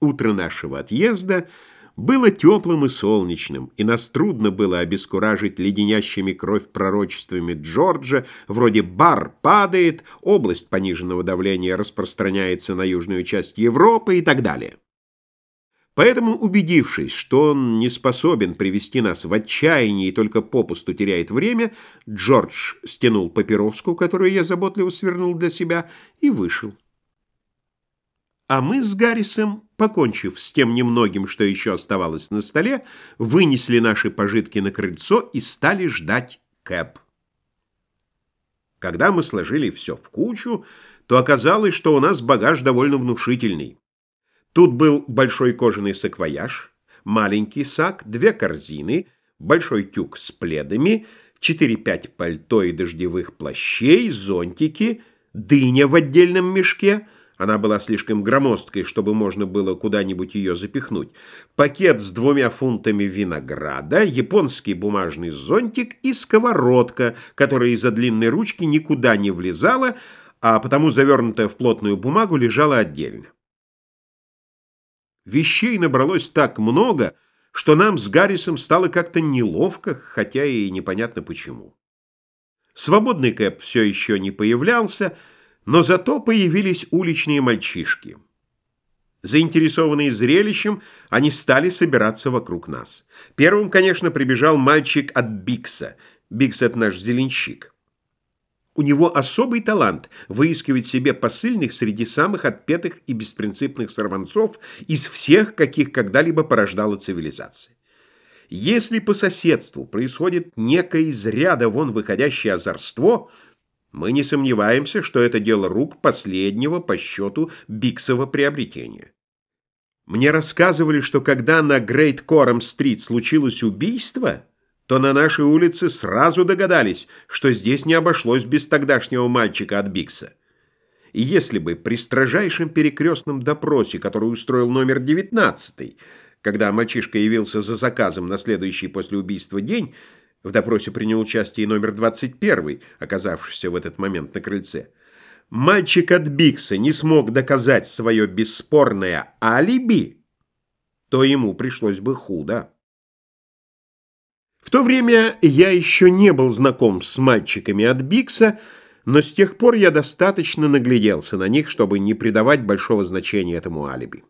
Утро нашего отъезда было теплым и солнечным, и нас трудно было обескуражить леденящими кровь пророчествами Джорджа, вроде «бар падает», «область пониженного давления распространяется на южную часть Европы» и так далее. Поэтому, убедившись, что он не способен привести нас в отчаяние и только попусту теряет время, Джордж стянул папироску, которую я заботливо свернул для себя, и вышел. А мы с Гаррисом, покончив с тем немногим, что еще оставалось на столе, вынесли наши пожитки на крыльцо и стали ждать Кэп. Когда мы сложили все в кучу, то оказалось, что у нас багаж довольно внушительный. Тут был большой кожаный саквояж, маленький сак, две корзины, большой тюк с пледами, 4-5 пальто и дождевых плащей, зонтики, дыня в отдельном мешке — она была слишком громоздкой, чтобы можно было куда-нибудь ее запихнуть. Пакет с двумя фунтами винограда, японский бумажный зонтик и сковородка, которая из-за длинной ручки никуда не влезала, а потому завернутая в плотную бумагу лежала отдельно. Вещей набралось так много, что нам с Гаррисом стало как-то неловко, хотя и непонятно почему. Свободный Кэп все еще не появлялся, но зато появились уличные мальчишки. Заинтересованные зрелищем, они стали собираться вокруг нас. Первым, конечно, прибежал мальчик от Бикса. Бикс — это наш зеленщик. У него особый талант выискивать себе посыльных среди самых отпетых и беспринципных сорванцов из всех, каких когда-либо порождала цивилизация. Если по соседству происходит некое из ряда вон выходящее озорство — мы не сомневаемся, что это дело рук последнего по счету Биксова приобретения. Мне рассказывали, что когда на Грейт Кором-стрит случилось убийство, то на нашей улице сразу догадались, что здесь не обошлось без тогдашнего мальчика от Бикса. И если бы при строжайшем перекрестном допросе, который устроил номер 19, когда мальчишка явился за заказом на следующий после убийства день, в допросе принял участие и номер 21, оказавшийся в этот момент на крыльце. Мальчик от Бикса не смог доказать свое бесспорное алиби, то ему пришлось бы худо. В то время я еще не был знаком с мальчиками от Бикса, но с тех пор я достаточно нагляделся на них, чтобы не придавать большого значения этому алиби.